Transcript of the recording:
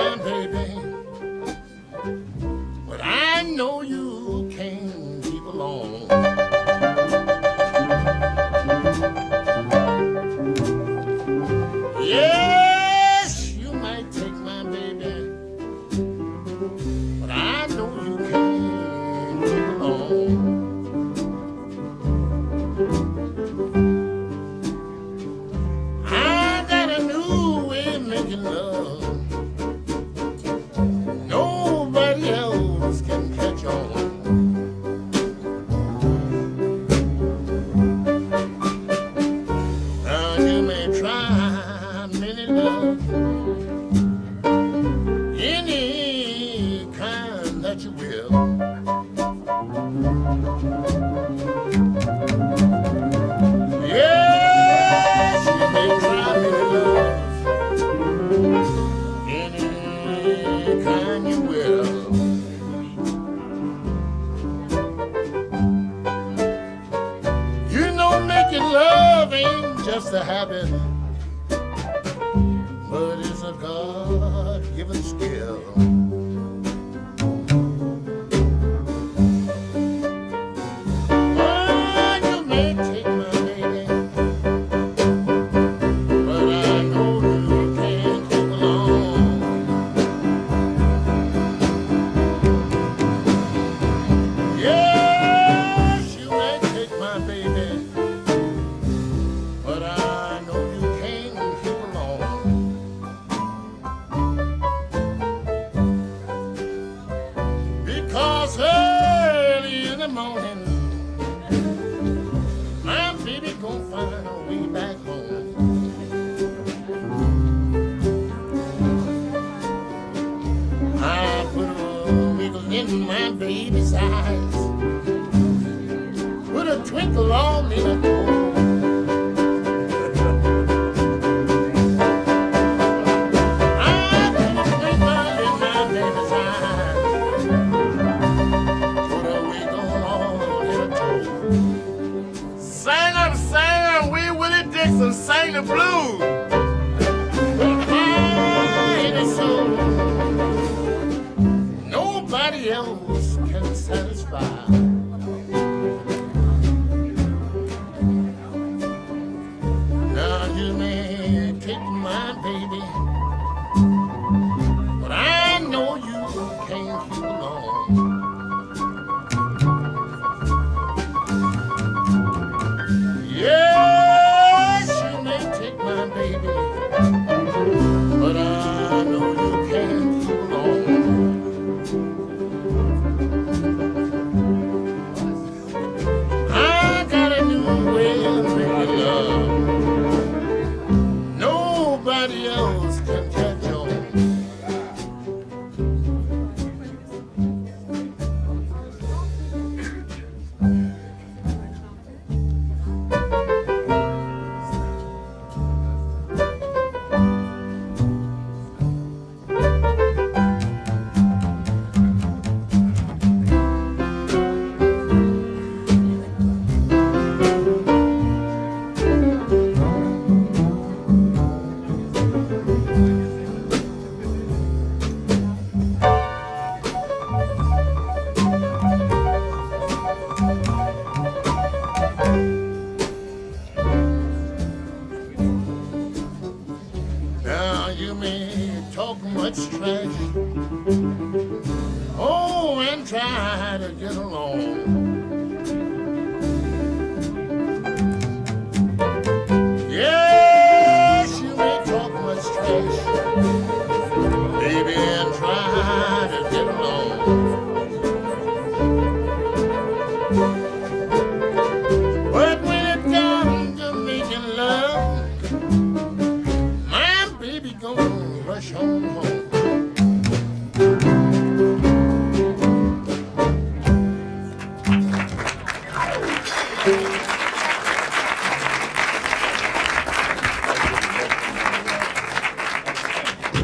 my baby, but I know you can't keep alone. Yes, you might take my baby, but I know you can't keep along. I got a new way of making love. That you will. Yes, you may try many love, any kind you will. You know, making love ain't just a habit, but it's a God-given skill. Morning, my baby gonna find her way back home. I put a wiggle in my baby's eyes, put a twinkle on in her toe. Else can satisfy. Now you may take my baby, Nobody else Try to get along. Yes, you may talk much trash.